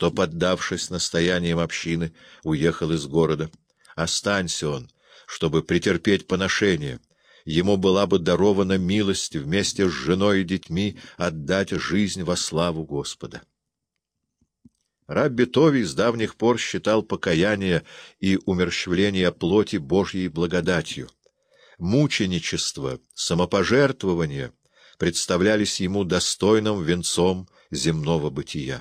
что, поддавшись настояниям общины, уехал из города. Останься он, чтобы претерпеть поношение. Ему была бы дарована милость вместе с женой и детьми отдать жизнь во славу Господа. Рабби Тови с давних пор считал покаяние и умерщвление плоти Божьей благодатью. Мученичество, самопожертвование представлялись ему достойным венцом земного бытия.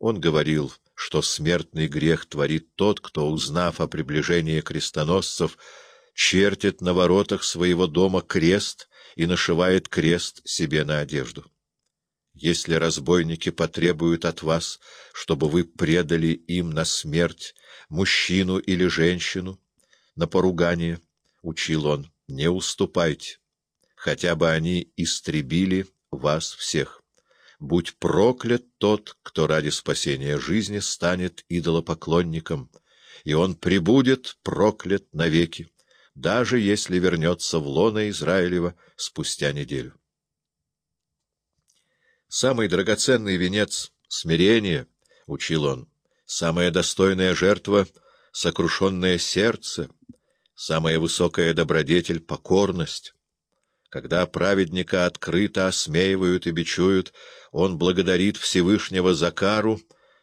Он говорил, что смертный грех творит тот, кто, узнав о приближении крестоносцев, чертит на воротах своего дома крест и нашивает крест себе на одежду. Если разбойники потребуют от вас, чтобы вы предали им на смерть мужчину или женщину, на поругание, — учил он, — не уступайте, хотя бы они истребили вас всех. Будь проклят тот, кто ради спасения жизни станет идолопоклонником, и он прибудет проклят навеки, даже если вернется в лоно Израилева спустя неделю. Самый драгоценный венец — смирение, — учил он, — самая достойная жертва — сокрушенное сердце, самая высокая добродетель — покорность. Когда праведника открыто осмеивают и бичуют, он благодарит Всевышнего за кару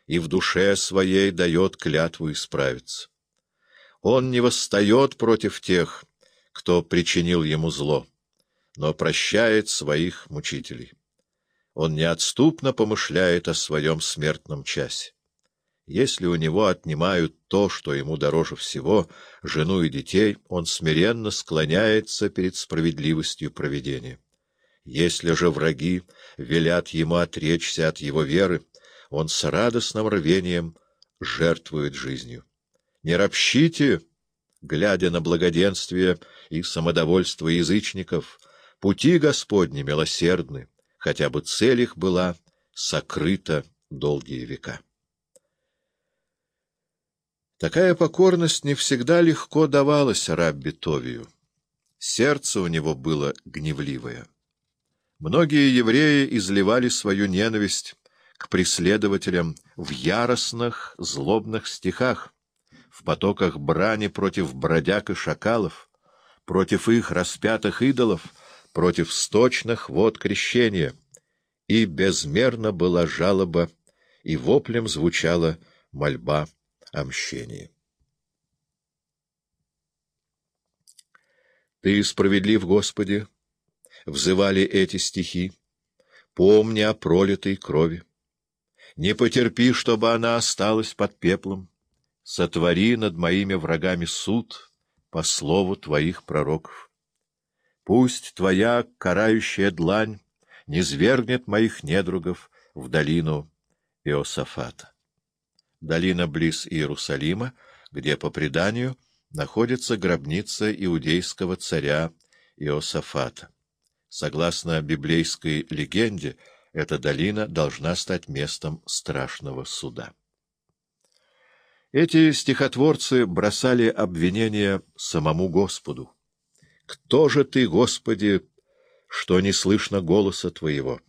и в душе своей дает клятву исправиться. Он не восстает против тех, кто причинил ему зло, но прощает своих мучителей он неотступно помышляет о своем смертном часе. Если у него отнимают то, что ему дороже всего, жену и детей, он смиренно склоняется перед справедливостью проведения. Если же враги велят ему отречься от его веры, он с радостным рвением жертвует жизнью. Не ропщите, глядя на благоденствие и самодовольство язычников, пути Господни милосердны, хотя бы цель их была сокрыта долгие века. Такая покорность не всегда легко давалась рабби Товию. Сердце у него было гневливое. Многие евреи изливали свою ненависть к преследователям в яростных, злобных стихах, в потоках брани против бродяг и шакалов, против их распятых идолов — против сточных вод крещения, и безмерно была жалоба, и воплем звучала мольба о мщении. «Ты справедлив, Господи!» — взывали эти стихи. «Помни о пролитой крови. Не потерпи, чтобы она осталась под пеплом. Сотвори над моими врагами суд по слову твоих пророков». Пусть твоя карающая длань не свергнет моих недругов в долину Иосафата. Долина близ Иерусалима, где, по преданию, находится гробница иудейского царя Иосафата. Согласно библейской легенде, эта долина должна стать местом страшного суда. Эти стихотворцы бросали обвинения самому Господу. Кто же ты, Господи, что не слышно голоса Твоего?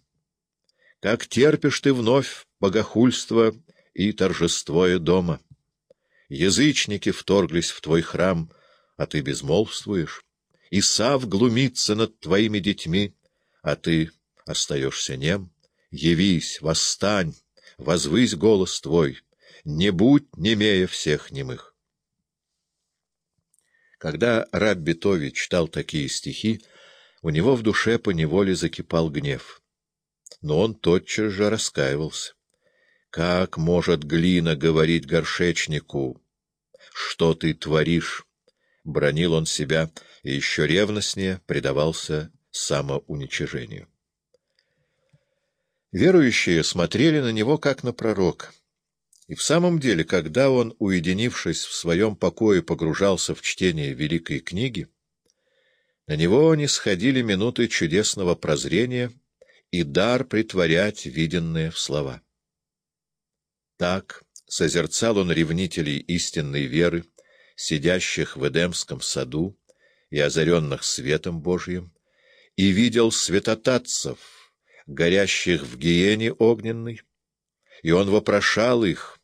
Как терпишь ты вновь богохульство и торжество дома? Язычники вторглись в Твой храм, а Ты безмолвствуешь. Исав глумится над Твоими детьми, а Ты остаешься нем. Явись, восстань, возвысь голос Твой, не будь немея всех немых. Когда Рабби Тови читал такие стихи, у него в душе поневоле закипал гнев. Но он тотчас же раскаивался. Как может глина говорить горшечнику? Что ты творишь? Бронил он себя и еще ревностнее предавался самоуничижению. Верующие смотрели на него, как на пророка. И в самом деле, когда он, уединившись в своем покое, погружался в чтение великой книги, на него не сходили минуты чудесного прозрения и дар притворять виденное в слова. Так созерцал он ревнителей истинной веры, сидящих в Эдемском саду и озаренных светом Божьим, и видел святотатцев, горящих в гиене огненной, и он вопрошал их,